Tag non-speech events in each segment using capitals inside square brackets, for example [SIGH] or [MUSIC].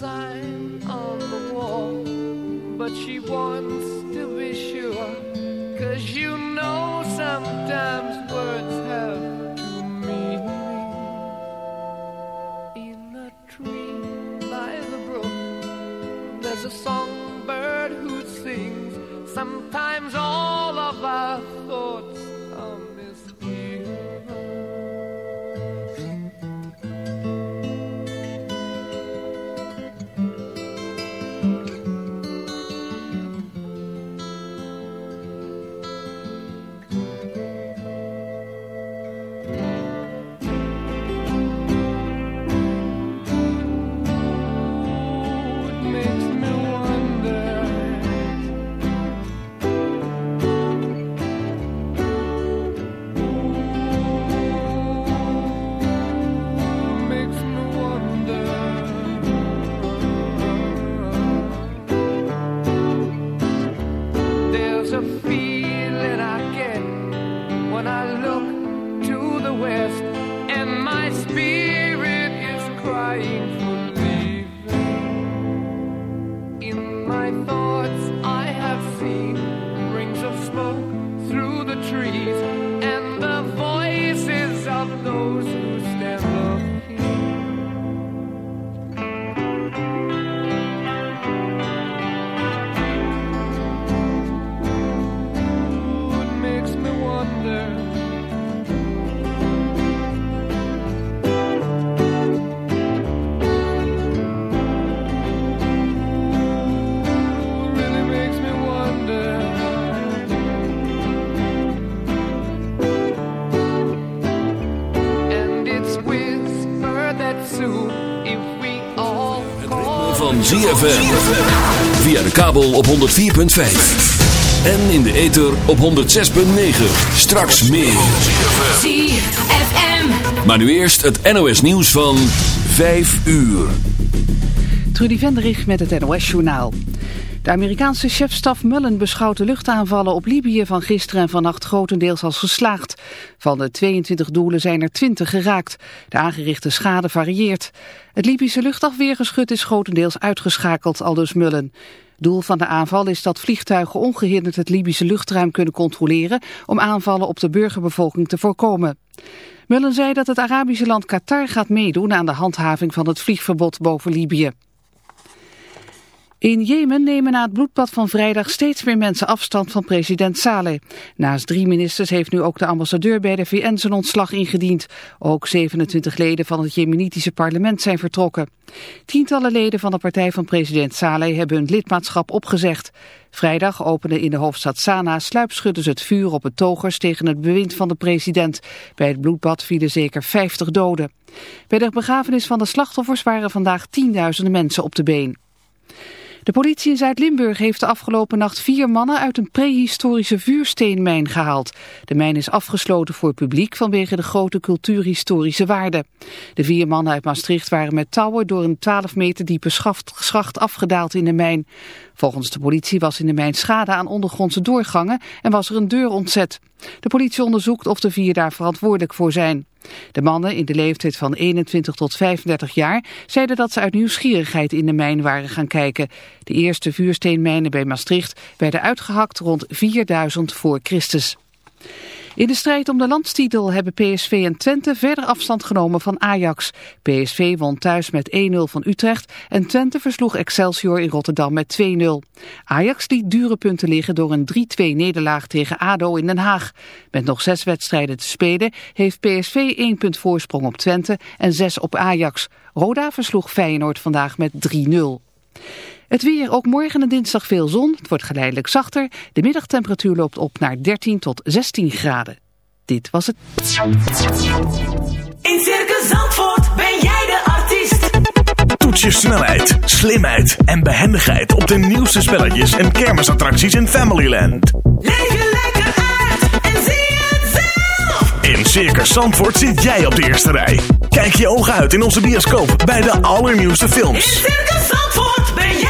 sign on the wall, but she wants to be sure. Cause you know Van ZFM. Via de kabel op 104.5. En in de ether op 106.9. Straks meer. ZFM. Maar nu eerst het NOS nieuws van 5 uur. Trudy Venderich met het NOS-journaal. De Amerikaanse chefstaf Mullen beschouwt de luchtaanvallen op Libië van gisteren en vannacht grotendeels als geslaagd. Van de 22 doelen zijn er 20 geraakt. De aangerichte schade varieert. Het Libische luchtafweergeschut is grotendeels uitgeschakeld, aldus Mullen. Doel van de aanval is dat vliegtuigen ongehinderd het Libische luchtruim kunnen controleren om aanvallen op de burgerbevolking te voorkomen. Mullen zei dat het Arabische land Qatar gaat meedoen aan de handhaving van het vliegverbod boven Libië. In Jemen nemen na het bloedbad van vrijdag steeds meer mensen afstand van president Saleh. Naast drie ministers heeft nu ook de ambassadeur bij de VN zijn ontslag ingediend. Ook 27 leden van het Jemenitische parlement zijn vertrokken. Tientallen leden van de partij van president Saleh hebben hun lidmaatschap opgezegd. Vrijdag openden in de hoofdstad Sanaa sluipschutters het vuur op betogers tegen het bewind van de president. Bij het bloedbad vielen zeker 50 doden. Bij de begrafenis van de slachtoffers waren vandaag tienduizenden mensen op de been. De politie in Zuid-Limburg heeft de afgelopen nacht vier mannen uit een prehistorische vuursteenmijn gehaald. De mijn is afgesloten voor publiek vanwege de grote cultuurhistorische waarde. De vier mannen uit Maastricht waren met touwen door een 12 meter diepe schacht afgedaald in de mijn. Volgens de politie was in de mijn schade aan ondergrondse doorgangen en was er een deur ontzet. De politie onderzoekt of de vier daar verantwoordelijk voor zijn. De mannen in de leeftijd van 21 tot 35 jaar zeiden dat ze uit nieuwsgierigheid in de mijn waren gaan kijken. De eerste vuursteenmijnen bij Maastricht werden uitgehakt rond 4000 voor Christus. In de strijd om de landstitel hebben PSV en Twente verder afstand genomen van Ajax. PSV won thuis met 1-0 van Utrecht en Twente versloeg Excelsior in Rotterdam met 2-0. Ajax liet dure punten liggen door een 3-2 nederlaag tegen ADO in Den Haag. Met nog zes wedstrijden te spelen heeft PSV 1 punt voorsprong op Twente en 6 op Ajax. Roda versloeg Feyenoord vandaag met 3-0. Het weer, ook morgen en dinsdag veel zon. Het wordt geleidelijk zachter. De middagtemperatuur loopt op naar 13 tot 16 graden. Dit was het. In Circus Zandvoort ben jij de artiest. Toets je snelheid, slimheid en behendigheid op de nieuwste spelletjes en kermisattracties in Familyland. Leef je lekker uit en zie het zelf. In Circus Zandvoort zit jij op de eerste rij. Kijk je ogen uit in onze bioscoop bij de allernieuwste In films. Circus Zandvoort ben jij de artiest.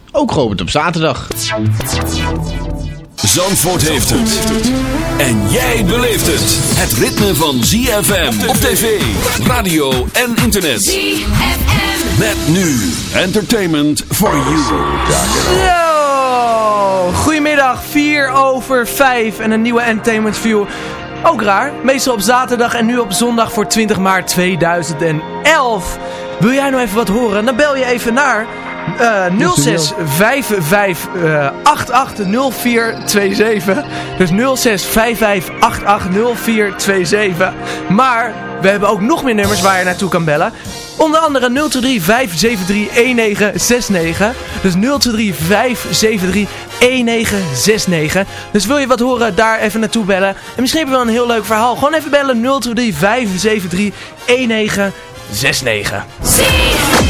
ook geopend op zaterdag. Zandvoort heeft het. En jij beleeft het. Het ritme van ZFM op tv, radio en internet. ZFM. Met nu Entertainment for You. Yo! Goedemiddag, 4 over 5 en een nieuwe Entertainment View. Ook raar, meestal op zaterdag en nu op zondag voor 20 maart 2011. Wil jij nou even wat horen? Dan bel je even naar uh, 06 55 88 0427. Dus 06 55 88 0427. Maar we hebben ook nog meer nummers waar je naartoe kan bellen. Onder andere 023 573 1969. Dus 023 573 1969. Dus wil je wat horen, daar even naartoe bellen. En misschien heb je wel een heel leuk verhaal. Gewoon even bellen 023 573 1969.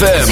ZFM.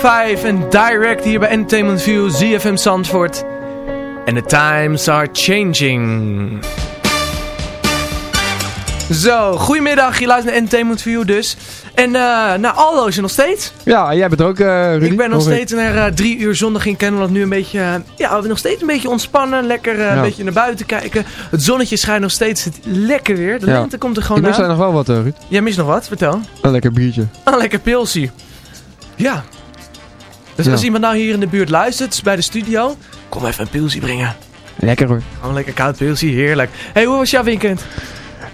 5 en direct hier bij Entertainment View, ZFM Zandvoort. En the times are changing. Zo, goedemiddag, je luistert naar Entertainment View dus. En eh nou, Aldo is er nog steeds. Ja, jij bent er ook, Rudy. Ik ben nog steeds naar eh, drie uur zondag in Kennemerland nu een beetje, ja, nog steeds een beetje ontspannen. Lekker een beetje naar buiten kijken. Het zonnetje schijnt nog steeds het- lekker weer. De Ja. lente komt er gewoon Ik mis aan. nog wel wat, Ruud. Jij mist nog wat, vertel. Een lekker biertje. Een lekker pilsie. Ja. Dus Ja. als iemand nou hier in de buurt luistert, is bij de studio, kom even een pilsie brengen. Lekker hoor. Gewoon lekker koud pilsie, heerlijk. hey, hoe was jouw weekend?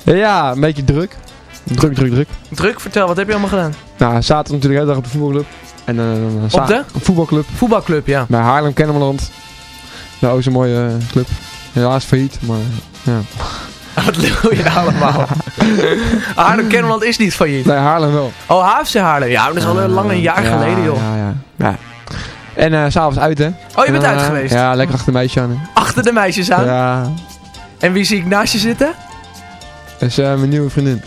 Ja, een beetje druk. Druk, druk, druk. Druk, vertel, wat heb je allemaal gedaan? Nou, zaterdag natuurlijk de hele dag op de voetbalclub. En za- Op de? Voetbalclub. Voetbalclub, ja. Bij Haarlem Kennemerland. Nou, zo'n mooie eh, club. Helaas failliet, maar ja. [LAUGHS] Wat lul je nou allemaal? [LAUGHS] Haarlem Kennemerland is niet failliet. Nee, Haarlem wel. Oh, HFC Haarlem. Ja, dat is al een lang een jaar Ja, geleden, joh. Ja, ja. ja. En s s'avonds uit, hè. Oh, je En bent uit eh, geweest? Ja, lekker achter een meisje aan. Achter de meisjes aan? Ja, En wie zie ik naast je zitten? dat is eh, mijn nieuwe vriendin.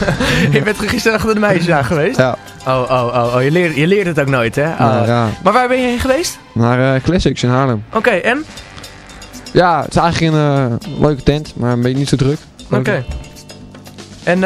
[LAUGHS] je bent gisteren achter de meisjes aan geweest? Ja, Oh, oh, oh, oh. Je, leert, je leert het ook nooit, hè? ja, Oh. ja. Maar waar ben je heen geweest? Naar eh, Classics in Haarlem. Oké, en? Ja, het is eigenlijk een leuke tent, maar een beetje niet zo druk. Oké. En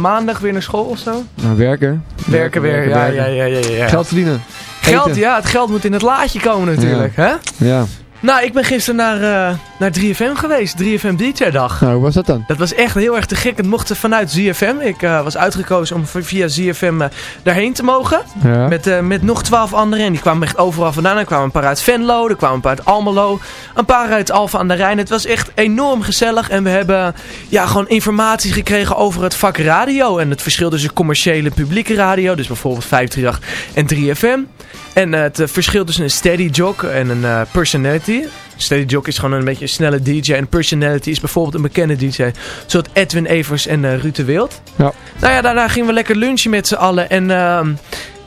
maandag weer naar school of zo? Nou, werken. Werken weer, ja, ja, ja, ja, ja. Geld verdienen. Geld, ja, het geld moet in het laadje komen natuurlijk, hè? Ja. Nou, ik ben gisteren naar, eh, naar naar 3FM geweest. 3FM DJ-dag. Nou, hoe was dat dan? Dat was echt heel erg te gek. Het mocht vanuit ZFM. Ik eh, was uitgekozen om via ZFM eh, daarheen te mogen. Ja. Met, eh, met nog twaalf anderen. En die kwamen echt overal vandaan. Er kwamen een paar uit Venlo. Er kwamen een paar uit Almelo. Een paar uit Alphen aan de Rijn. Het was echt enorm gezellig. En we hebben ja, gewoon informatie gekregen over het vak radio. En het verschil tussen commerciële publieke radio. Dus bijvoorbeeld 538 en 3FM. En het verschil tussen een steady jock en een personality. Steady jock is gewoon een beetje een snelle DJ. En personality is bijvoorbeeld een bekende DJ. Zoals Edwin Evers en eh Ruud de Wild. Ja. Nou ja, daarna gingen we lekker lunchen met z'n allen. En ehm,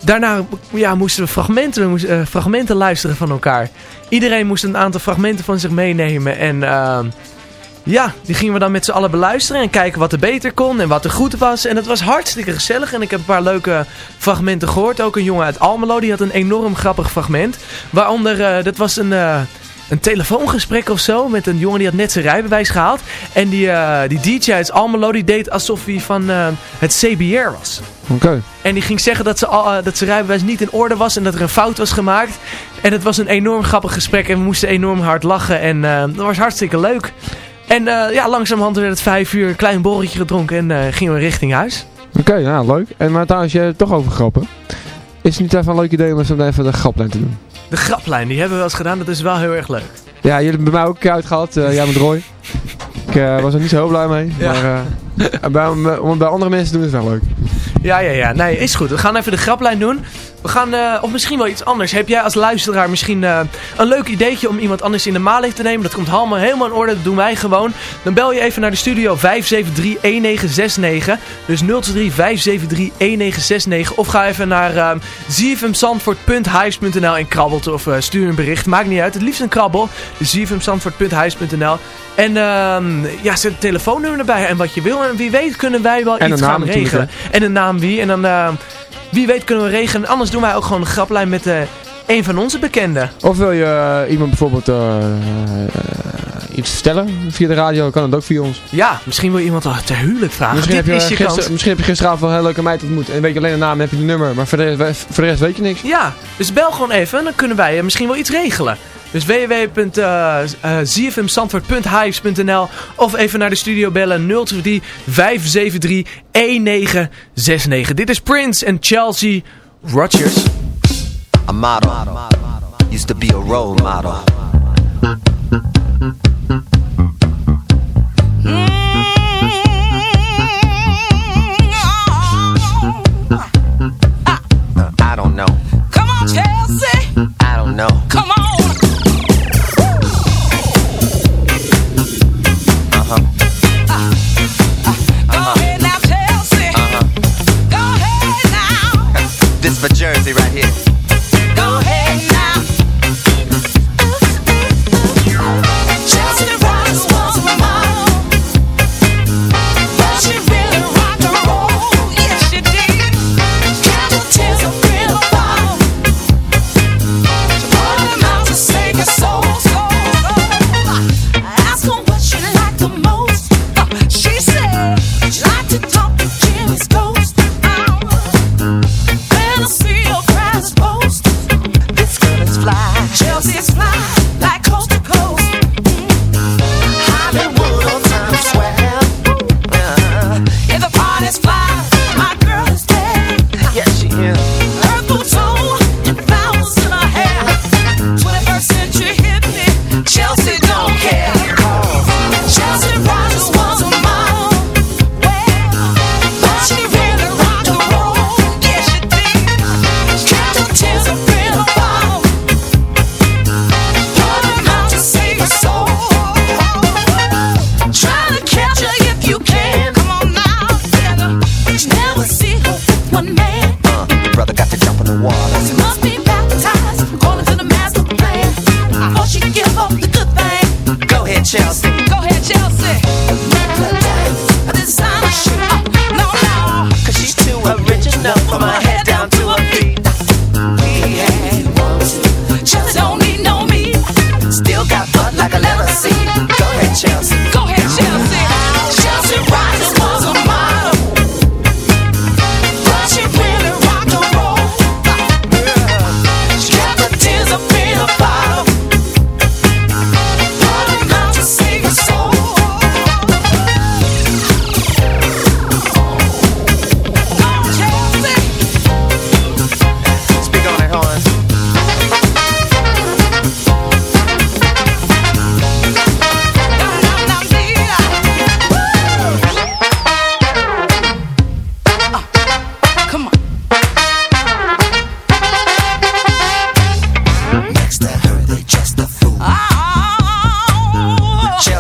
daarna ja, moesten we fragmenten, we moesten, eh, fragmenten luisteren van elkaar. Iedereen moest een aantal fragmenten van zich meenemen. En ehm, ja, die gingen we dan met z'n allen beluisteren. En kijken wat er beter kon en wat er goed was. En het was hartstikke gezellig. En ik heb een paar leuke fragmenten gehoord. Ook een jongen uit Almelo, die had een enorm grappig fragment. Waaronder, eh, dat was een... een telefoongesprek of zo met een jongen die had net zijn rijbewijs gehaald. En die, eh, die DJ uit Almelo die deed alsof hij van eh, het CBR was. Oké. En die ging zeggen dat, ze eh, dat zijn rijbewijs niet in orde was en dat er een fout was gemaakt. En het was een enorm grappig gesprek en we moesten enorm hard lachen en dat was hartstikke leuk. En ja, langzamerhand werd het vijf uur, een klein borreltje gedronken en gingen we richting huis. Oké, ja, leuk. En maar trouwens, je hebt toch over grappen. Is het niet even een leuk idee om eens even de graplijn te doen? De graplijn, die hebben we wel eens gedaan, dat is wel heel erg leuk. Ja, jullie hebben bij mij ook een keer uitgehaald. eh jij met Roy. Ik eh, was er niet zo heel blij mee. Ja. Maar eh, bij, om het bij andere mensen doen is wel leuk. Ja, ja, ja. Nee, is goed. We gaan even de graplijn doen. We gaan, eh, of misschien wel iets anders. Heb jij als luisteraar misschien eh, een leuk ideetje om iemand anders in de maling te nemen? Dat komt allemaal helemaal in orde. Dat doen wij gewoon. Dan bel je even naar de studio 573-1969. Dus 023-573-1969. Of ga even naar uh, zfmzandvoort.huis.nl en krabbelt of eh, stuur een bericht. Maakt niet uit. Het liefst een krabbel. Dus zfmzandvoort.huis.nl En ehm, ja, zet een telefoonnummer erbij en wat je wil. En wie weet kunnen wij wel En iets gaan regelen. En een naam wie. En dan, eh, wie weet kunnen we regelen. Anders doen wij ook gewoon een graplijn met eh, een van onze bekenden. Of wil je eh, iemand bijvoorbeeld iets vertellen via de radio, kan het ook via ons. Ja, misschien wil je iemand al ter huwelijk vragen. Misschien Dit heb, je, is je gister- kans. misschien heb je gisteravond wel een hele leuke meid ontmoet. En weet je alleen de naam en heb je de nummer. Maar voor de, rest- voor de rest weet je niks. Ja, dus bel gewoon even. Dan kunnen wij misschien wel iets regelen. Dus www.zfmzandvoort.hives.nl of even naar de studio bellen 023 573 1969. Dit is Prince en Chelsea Rogers. A model used to be a role model. I don't know. Come on, Chelsea. I don't know. Come on.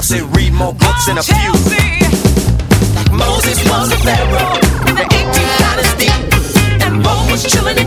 books and read more books than a few. Like Moses was a pharaoh. In the 18th dynasty, and Rome was chilling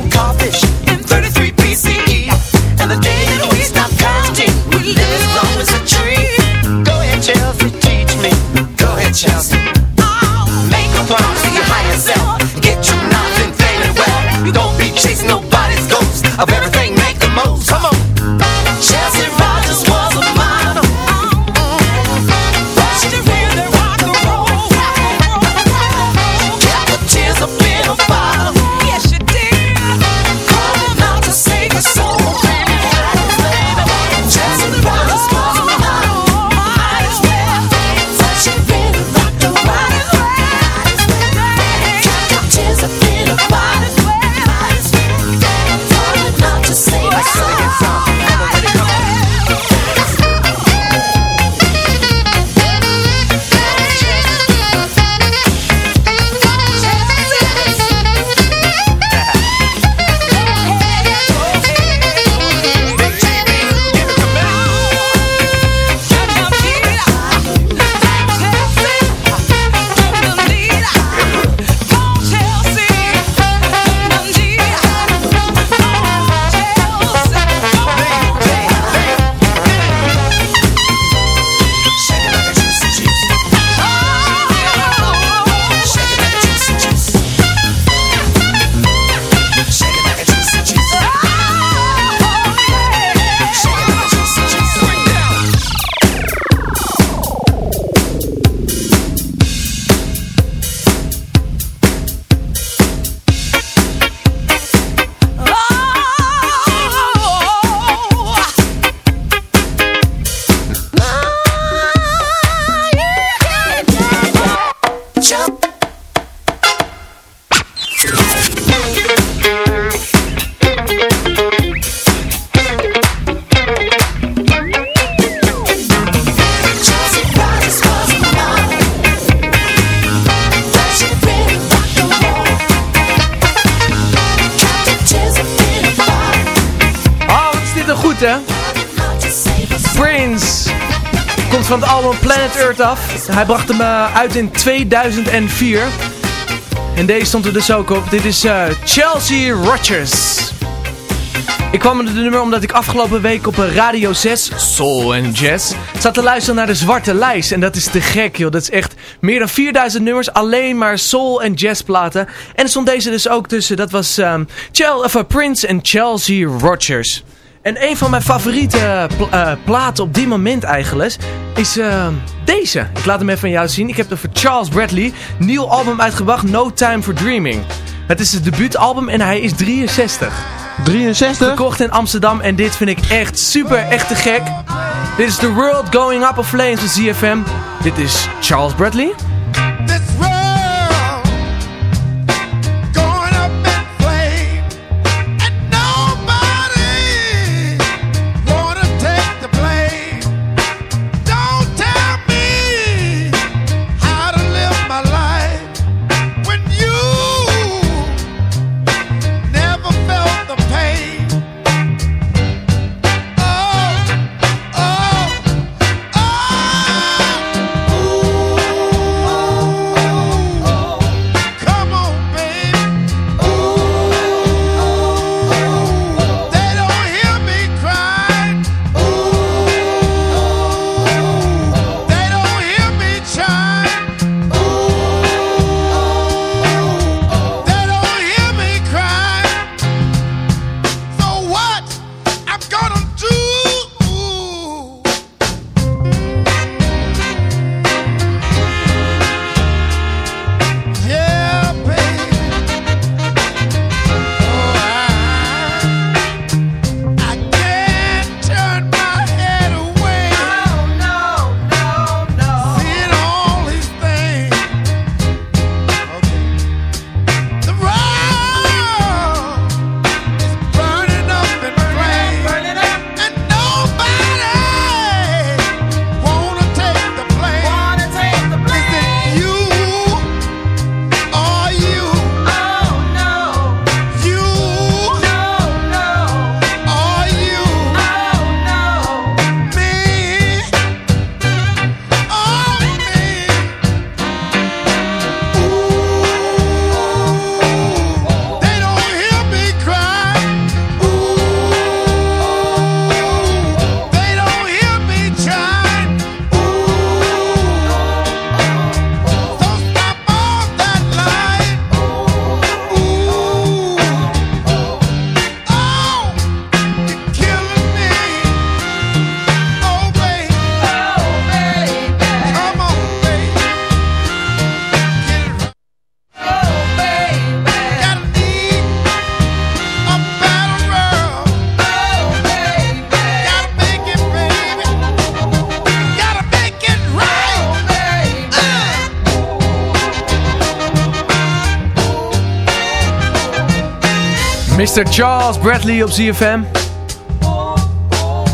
Hij bracht hem eh, uit in 2004. En deze stond er dus ook op. Dit is eh, Chelsea Rogers. Ik kwam met de nummer omdat ik afgelopen week op eh, Radio 6, Soul and Jazz, zat te luisteren naar de Zwarte Lijst. En dat is te gek, joh. Dat is echt meer dan 4000 nummers, alleen maar soul en jazz platen. En er stond deze dus ook tussen. Dat was Chel of, Prince en Chelsea Rogers. En een van mijn favoriete eh, platen op dit moment eigenlijk is ehm, deze. Ik laat hem even aan jou zien. Ik heb er voor Charles Bradley nieuw album uitgebracht, No Time for Dreaming. Het is het debuutalbum en hij is 63. 63? Gekocht in Amsterdam en dit vind ik echt super, echt te gek. Dit is The World Going Up in Flames van ZFM. Dit is Charles Bradley. Mr. Charles Bradley op ZFM.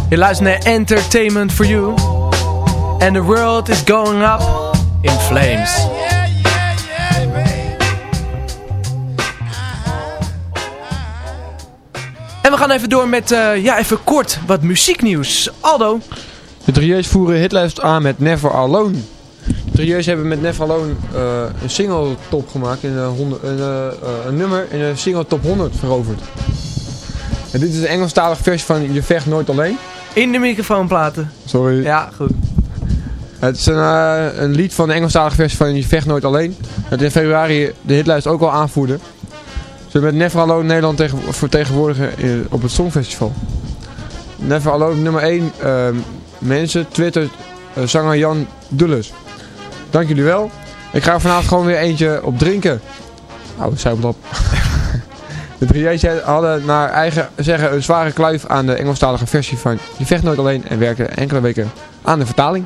Je luistert naar Entertainment for You. And the world is going up in flames. En we gaan even door met, eh, ja, even kort wat muzieknieuws. Aldo. De drieërs voeren hitlijst aan met Never Alone. De drieërs hebben met Never Alone eh, een single top gemaakt. En een, eh, eh, een nummer in een single top 100 veroverd. En dit is een Engelstalige versie van Je vecht nooit alleen. In de microfoon platen. Sorry. Ja, goed. Het is een, een lied van de Engelstalige versie van Je vecht nooit alleen. Dat in februari de hitlijst ook al aanvoerde. Ze hebben met Never Alone Nederland tegen, vertegenwoordigen in- op het Songfestival. Never Alone nummer 1. mensen, Twitter, zanger Jan Dulles. Dank jullie wel. Ik ga vanavond gewoon weer eentje op drinken. Nou, zuiplap. [LAUGHS] De drie J's hadden naar eigen zeggen een zware kluif aan de Engelstalige versie van Je vecht nooit alleen en werkten enkele weken aan de vertaling.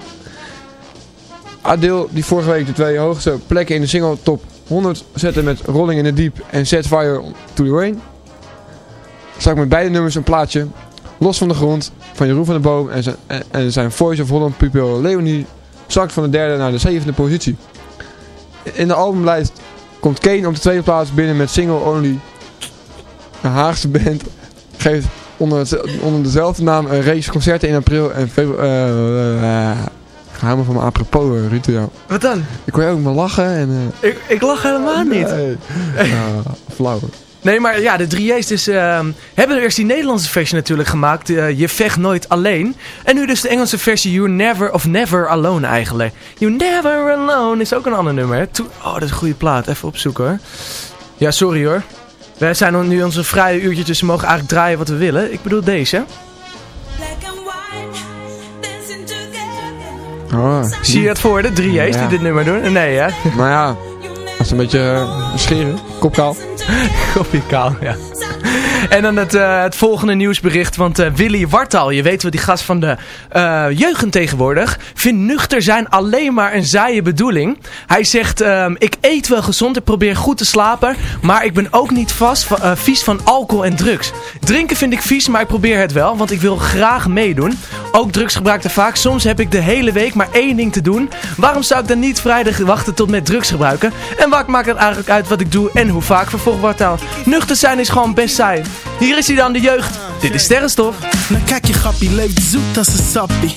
Adeel die vorige week de twee hoogste plekken in de single top 100 zette met Rolling in the Deep en Set Fire to the Rain. Ik met beide nummers een plaatje, los van de grond, van Jeroen van der Boom en zijn, en zijn Voice of Holland pupil Leonie zakt van de derde naar de zevende positie. In de albumlijst komt Kane op de tweede plaats binnen met Single Only. De Haagse band geeft onder, het- onder dezelfde naam een reeks concerten in april en februari. Ik hou me van mijn apropos, uh, Rito. Wat dan? Ik kon je ook maar lachen en... eh, Ik, ik lach helemaal niet. Nee. Ja, [LAUGHS] flauw. Nee, maar ja, de 3J's dus, ehm, hebben eerst die Nederlandse versie natuurlijk gemaakt. eh, je vecht nooit alleen. En nu dus de Engelse versie You Never of Never Alone eigenlijk. You Never Alone is ook een ander nummer. Hè? Oh, dat is een goede plaat. Even opzoeken hoor. Ja, sorry hoor. Wij zijn nu onze vrije uurtje, dus we mogen eigenlijk draaien wat we willen. Ik bedoel deze. Oh, Zie je het voor, de 3J's die dit nummer doen? Nee hè? Maar ja, dat is een beetje eh, scheren. Kopkaal. [LAUGHS] Kopje kaal, ja. [LAUGHS] En dan het, eh, het volgende nieuwsbericht. Want eh, Willy Wartal, je weet wel, die gast van de eh, jeugd tegenwoordig, vindt nuchter zijn alleen maar een saaie bedoeling. Hij zegt, ehm, ik eet wel gezond, ik probeer goed te slapen, maar ik ben ook niet vast, vies van alcohol en drugs. Drinken vind ik vies, maar ik probeer het wel, want ik wil graag meedoen. Ook drugs gebruik ik vaak. Soms heb ik de hele week maar één ding te doen. Waarom zou ik dan niet vrijdag wachten tot met drugs gebruiken? En wat maakt het eigenlijk uit wat ik doe en hoe vaak? Vervolg Wartaal. Nuchter zijn is gewoon best saai. Hier is hij dan, de jeugd. Dit is Sterrenstof. Nou kijk je grappie, leeft zoet als een sappie.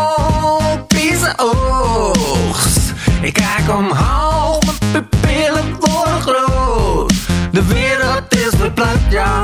oogst. Ik kijk omhoog, mijn pupillen worden groot. De wereld is verplaatst, ja.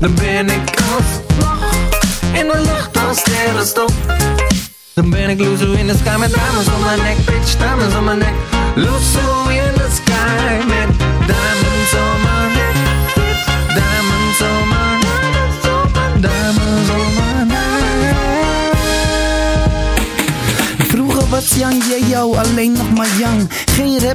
Dan ben ik als. In de lucht als sterrenstof. Dan ben ik loser in the sky met diamonds on my neck, bitch, diamonds on my neck.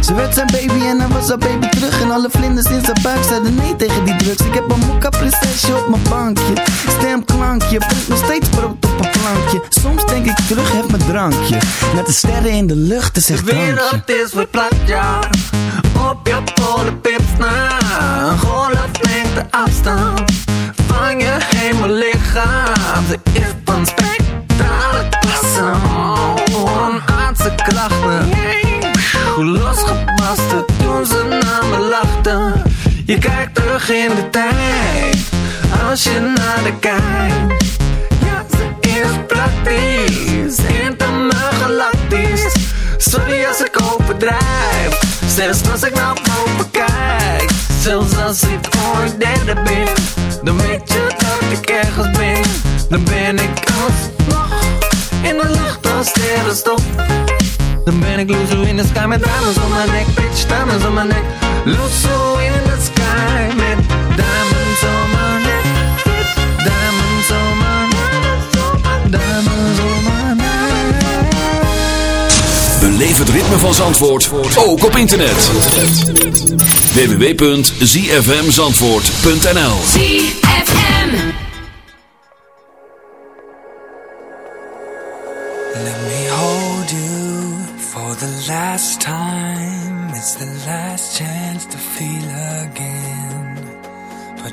Ze werd zijn baby en hij was haar baby terug. En alle vlinders in zijn buik zeiden nee tegen die drugs. Ik heb een mokka prinsesje op mijn bankje. Stemklankje, brengt nog steeds brood op een plankje. Soms denk ik terug, heb mijn drankje. Met de sterren in de lucht, is echt De drankje. wereld is verplaatst, ja Op je polenpips na Een golflengte afstand Van je hemellichaam Ze is van spectrale klasse Oh, aardse krachten Je kijkt terug in de tijd Als je naar de kijkt. Ja, ze is praktisch Intergalactisch. Sorry als ik overdrijf Zelfs als ik naar boven kijk. Zelfs als ik ooit derde ben Dan weet je dat ik ergens ben. Dan ben ik alsnog In de lucht als sterrenstof Dan ben ik loezo in the sky met diamonds on my neck Bitch, diamonds on my neck Loezo in the van Zandvoort ook op internet. www.zfmzandvoort.nl ZFM. Let me hold you for the last time. It's the last chance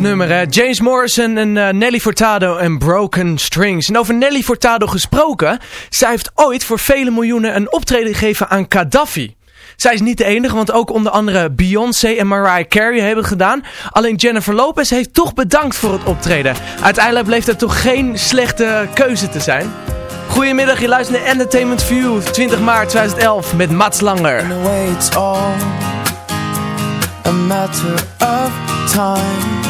nummer? James Morrison en eh, Nelly Furtado en Broken Strings. En over Nelly Furtado gesproken, zij heeft ooit voor vele miljoenen een optreden gegeven aan Gaddafi. Zij is niet de enige, want ook onder andere Beyoncé en Mariah Carey hebben het gedaan. Alleen Jennifer Lopez heeft toch bedankt voor het optreden. Uiteindelijk bleef het toch geen slechte keuze te zijn. Goedemiddag, je luistert naar Entertainment View, 20 maart 2011 met Mats Langer. A matter of time.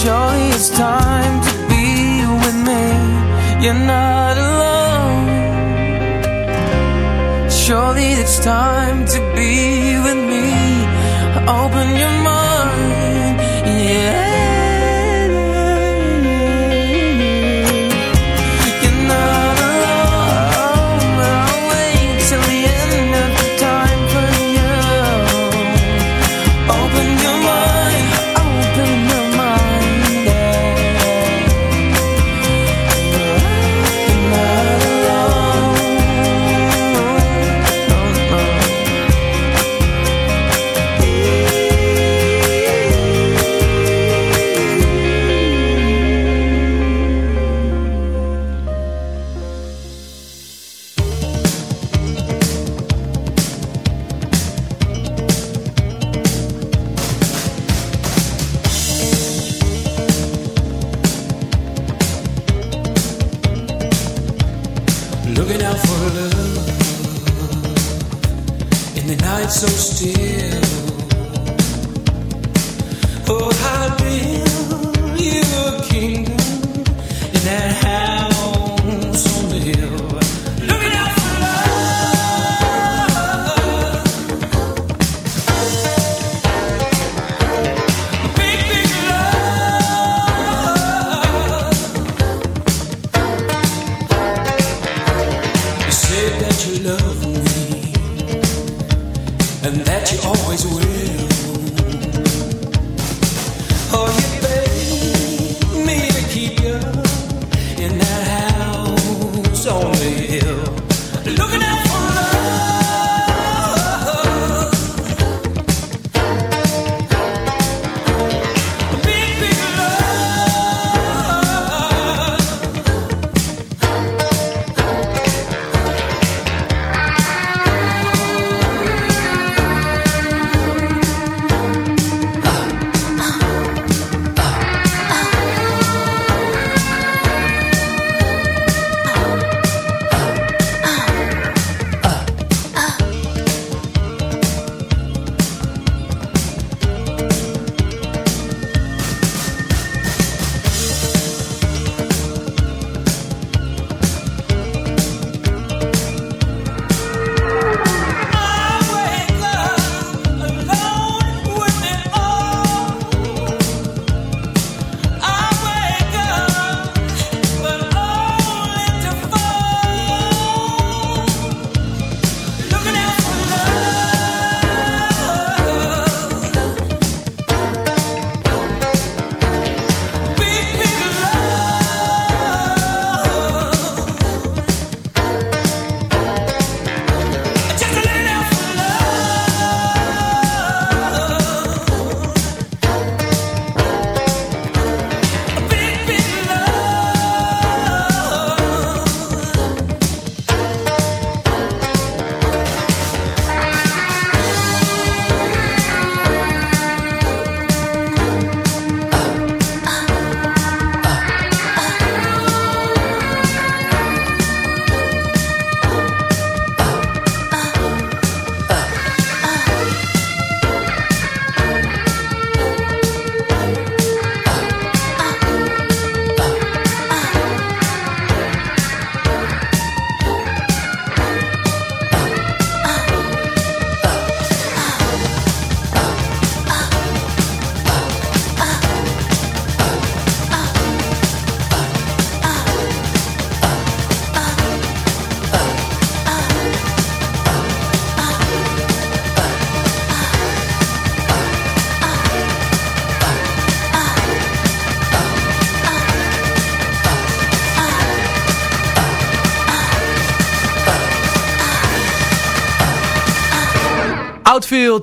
Surely it's time to be with me. You're not alone. Surely it's time to be with me. Open your mind.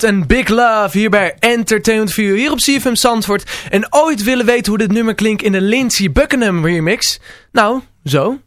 En Big Love hier bij Entertainment View hier op CFM Zandvoort. En ooit willen weten hoe dit nummer klinkt in de Lindsey Buckingham remix? Nou, zo.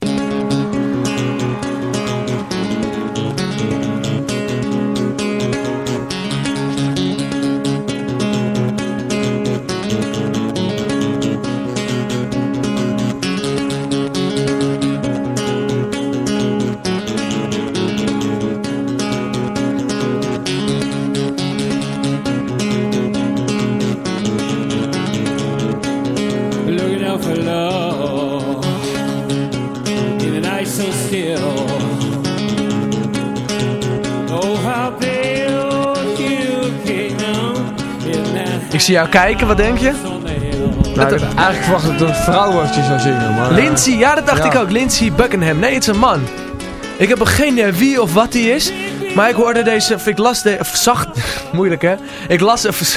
Jou kijken, wat denk je? Nou, ik had eigenlijk verwacht dat het een vrouw was die zou zingen. Maar, Lindsay, ja dat dacht ja. ik ook. Lindsay Buckingham. Nee, het is een man. Ik heb geen idee wie of wat hij is. Maar ik hoorde deze, of ik las deze, of zacht, [LAUGHS] moeilijk hè. Ik las even, [LAUGHS]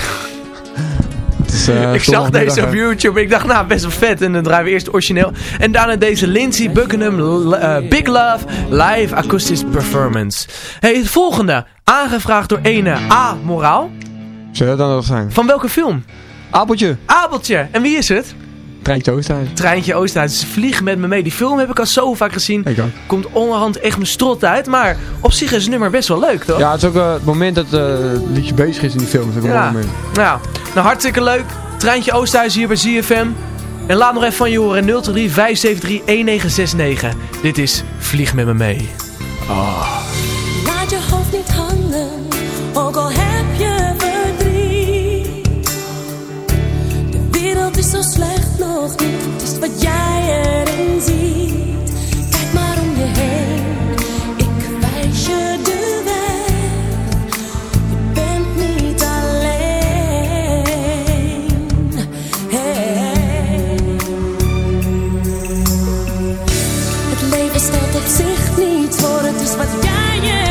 is, eh, [LAUGHS] ik zag deze op. YouTube. Ik dacht, nou, best wel vet. En dan draaien we eerst origineel. En daarna deze Lindsay Buckingham eh, Big Love Live Acoustic Performance. Hey, het volgende. Aangevraagd door ene A. Moraal. Zou dat dan nog zijn? Van welke film? Appeltje. Abeltje. En wie is het? Treintje Oosthuis. Treintje Oosterhuis. Ze vliegen met me mee. Die film heb ik al zo vaak gezien. Ik ook. Komt onderhand echt mijn strot uit. Maar op zich is het nummer best wel leuk, toch? Ja, het is ook eh, het moment dat eh, het liedje bezig is in die film. Is ook een Ja. mooi moment. Nou, nou, hartstikke leuk. Treintje Oosthuis hier bij ZFM. En laat nog even van je horen. 023 573 1969. Dit is Vlieg met me mee. Laat je hoofd niet hangen, ook al heb je is zo slecht nog niet, het is wat jij erin ziet. Kijk maar om je heen, ik wijs je de weg. Je bent niet alleen. Het leven stelt op zich niet voor, het is wat jij ervan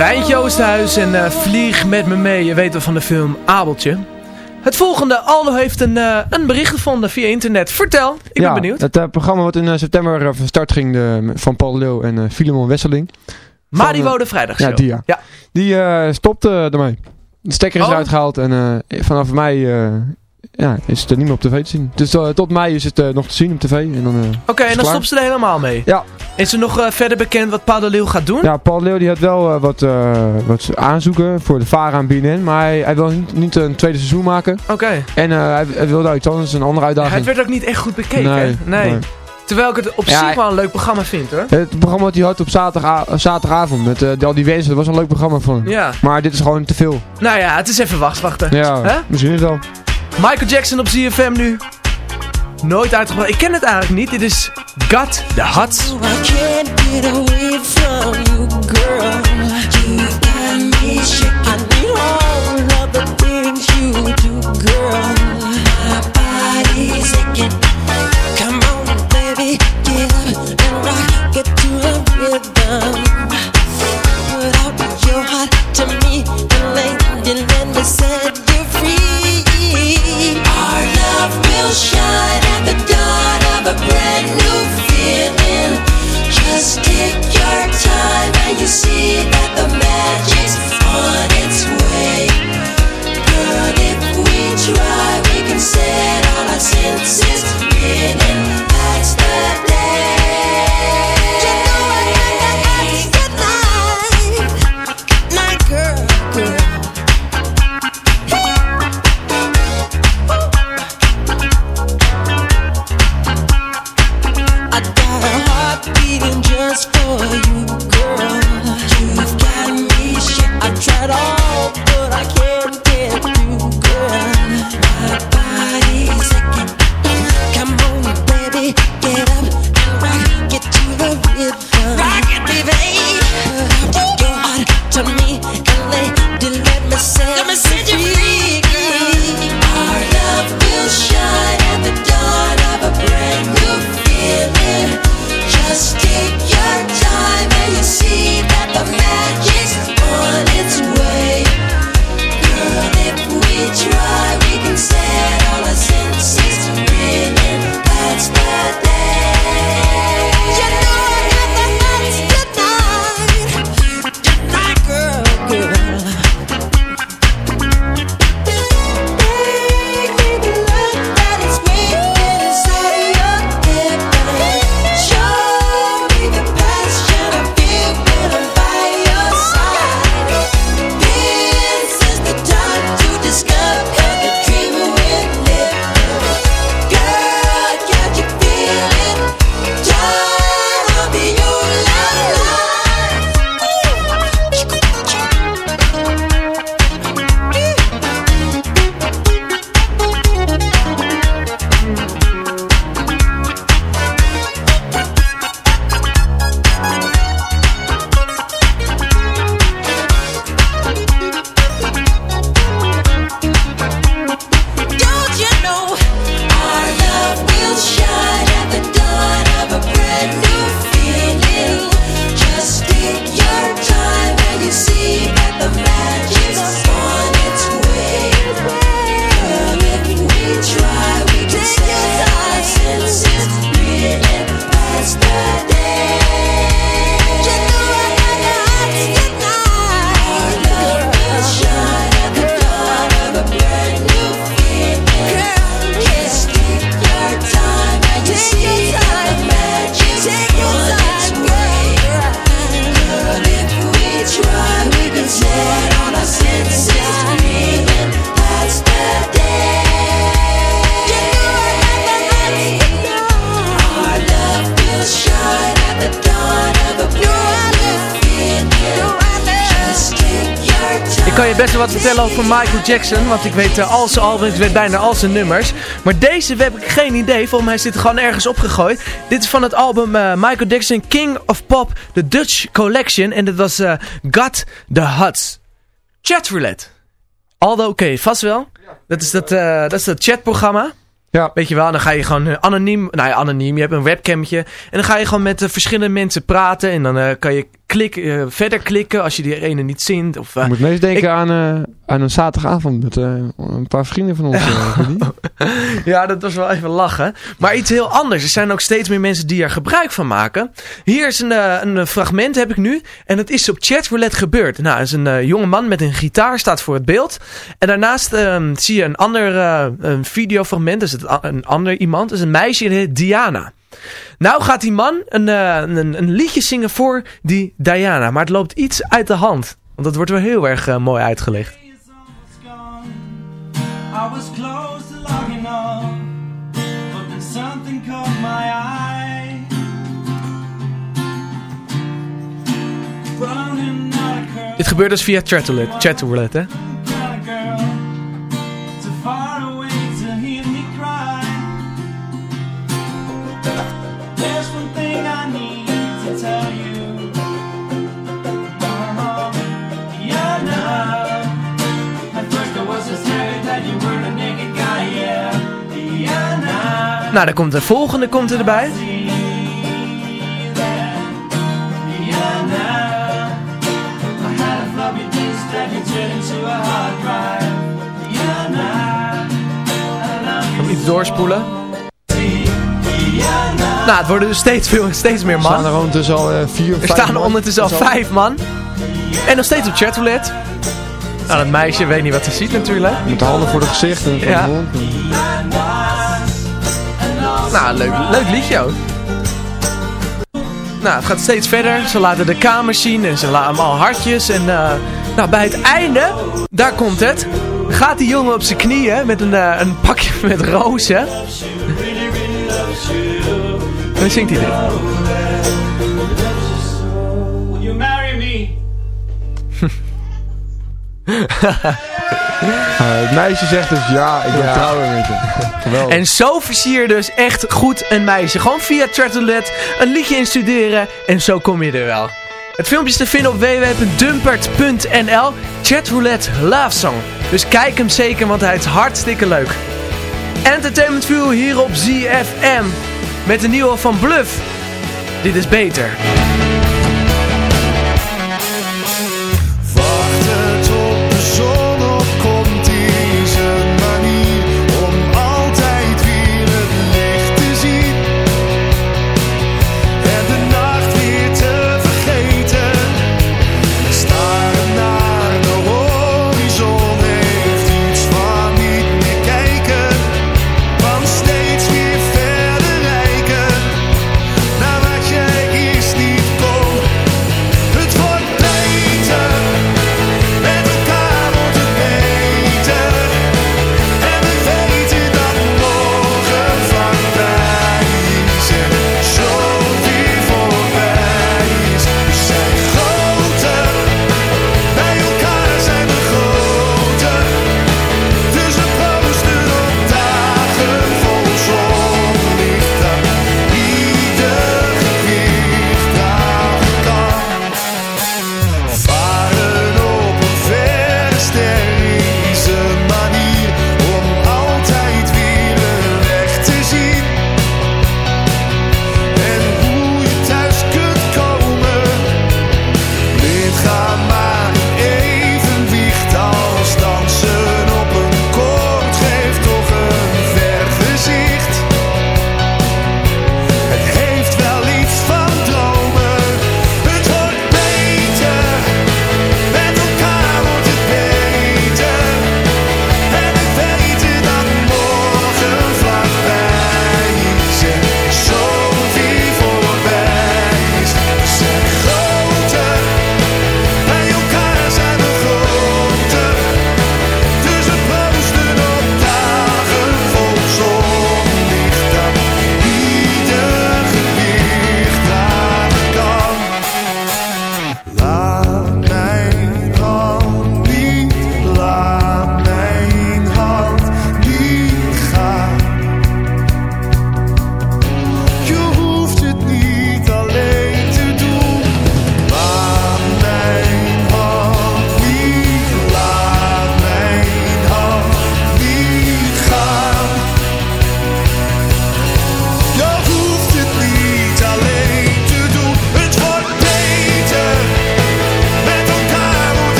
Rijntje Oosterhuis en eh, Vlieg met me mee. Je weet wel van de film Abeltje. Het volgende, Aldo heeft een, eh, een bericht gevonden via internet. Vertel, ik ja, ben benieuwd. Het eh, programma wat in september van start ging de, van Paul Leeuw en Filemon Wesseling. Mario de Vrijdagshow. Ja, die ja. Ja. Die stopte ermee. De stekker is Oh. eruit gehaald en vanaf mei ja, is het er niet meer op tv te zien. Dus eh, tot mei is het eh, nog te zien op tv. En dan, eh, Oké, en dan stopt ze er helemaal mee. Ja. Is er nog verder bekend wat Paul de Leeuw gaat doen? Ja, Paul de Leeuw die had wel wat, wat aanzoeken voor de VARA en BNN. Maar hij, hij wil niet, niet een tweede seizoen maken. Oké. En hij, hij wilde iets anders, een andere uitdaging. Het werd ook niet echt goed bekeken. Nee, hè? nee. nee. Terwijl ik het op Ja, zich wel een leuk programma vind hoor. Het programma wat hij had op zaterdag, zaterdagavond met eh, al die wensen, dat was een leuk programma van. Ja. Maar dit is gewoon te veel. Nou ja, het is even wacht, wachten. Ja, misschien is het wel. Michael Jackson op ZFM nu. Nooit uitgebracht. Ik ken het eigenlijk niet. Dit is Got the Hot. I Just your time and you see that the magic's on its way. Girl, if we try, we can set all our senses spinning. Wat vertellen over Michael Jackson, want ik weet eh, al zijn albums, ik weet bijna al zijn nummers. Maar deze heb ik geen idee, volgens mij is dit gewoon ergens opgegooid. Dit is van het album eh, Michael Jackson King of Pop, The Dutch Collection. En dit was eh, Got the Huts. Chatroulette. Aldo, oké, vast wel. Dat is dat, dat is dat chatprogramma. Ja. Weet je wel, dan ga je gewoon anoniem, nou ja, anoniem, je hebt een webcamtje. En dan ga je gewoon met verschillende mensen praten. En dan kan je klik, eh, verder klikken als je die ene niet zint. Of, eh, Je moet meest denken ik- aan, eh, aan een zaterdagavond met eh, een paar vrienden van ons. eh. [LAUGHS] Ja, dat was wel even lachen. Maar iets heel anders. Er zijn ook steeds meer mensen die er gebruik van maken. Hier is een, eh, een fragment, heb ik nu. En dat is op chatroulette gebeurd. Nou, er is een eh, jonge man met een gitaar staat voor het beeld. En daarnaast ehm, zie je een ander eh, een videofragment. Dat is het, een ander iemand. Dat is een meisje, die heet Diana. Nou gaat die man een, eh, een, een liedje zingen voor die Diana. Maar het loopt iets uit de hand. Want dat wordt wel heel erg eh, mooi uitgelegd. I was close to logging on, but then something caught my eye. Dit gebeurt dus via chatroulette, chatroulette hè. Nou, dan komt de volgende komt erbij. Iets doorspoelen. Nou, het worden dus steeds, veel, steeds meer Er man. staan er ondertussen al eh, vier of Er vijf staan er ondertussen al vijf man. En nog steeds op chatroulette. Nou, dat meisje weet niet wat ze ziet natuurlijk. Met de handen voor het gezicht en voor Ja. de mond. Nou, leuk, leuk liedje ook. Nou, het gaat steeds verder. Ze laten de kamers zien en ze laten allemaal hartjes. En eh, nou, bij het einde, daar komt het. Gaat die jongen op zijn knieën met een, eh, een pakje [LAUGHS] met rozen. En dan zingt hij dit. You marry me? [LAUGHS] Eh, het meisje zegt dus ja, ik wil Ja. trouwen met je. [LAUGHS] Geweldig. En zo versier je dus echt goed een meisje. Gewoon via Chatterlet een liedje instuderen en zo kom je er wel. Het filmpje is te vinden op www.dumpert.nl. Chatroulette Love Song. Dus kijk hem zeker, want hij is hartstikke leuk. Entertainment View hier op ZFM. Met de nieuwe van Bluff. Dit is beter.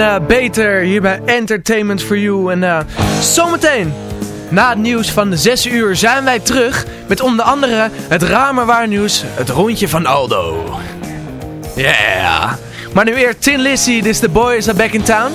En eh, Beter hier bij Entertainment for You. En eh, zometeen, na het nieuws van de 6 uur, zijn wij terug met onder andere het Ramerwaar nieuws, het rondje van Aldo. Yeah! Maar nu weer Tin Lizzy, this the boys are back in town.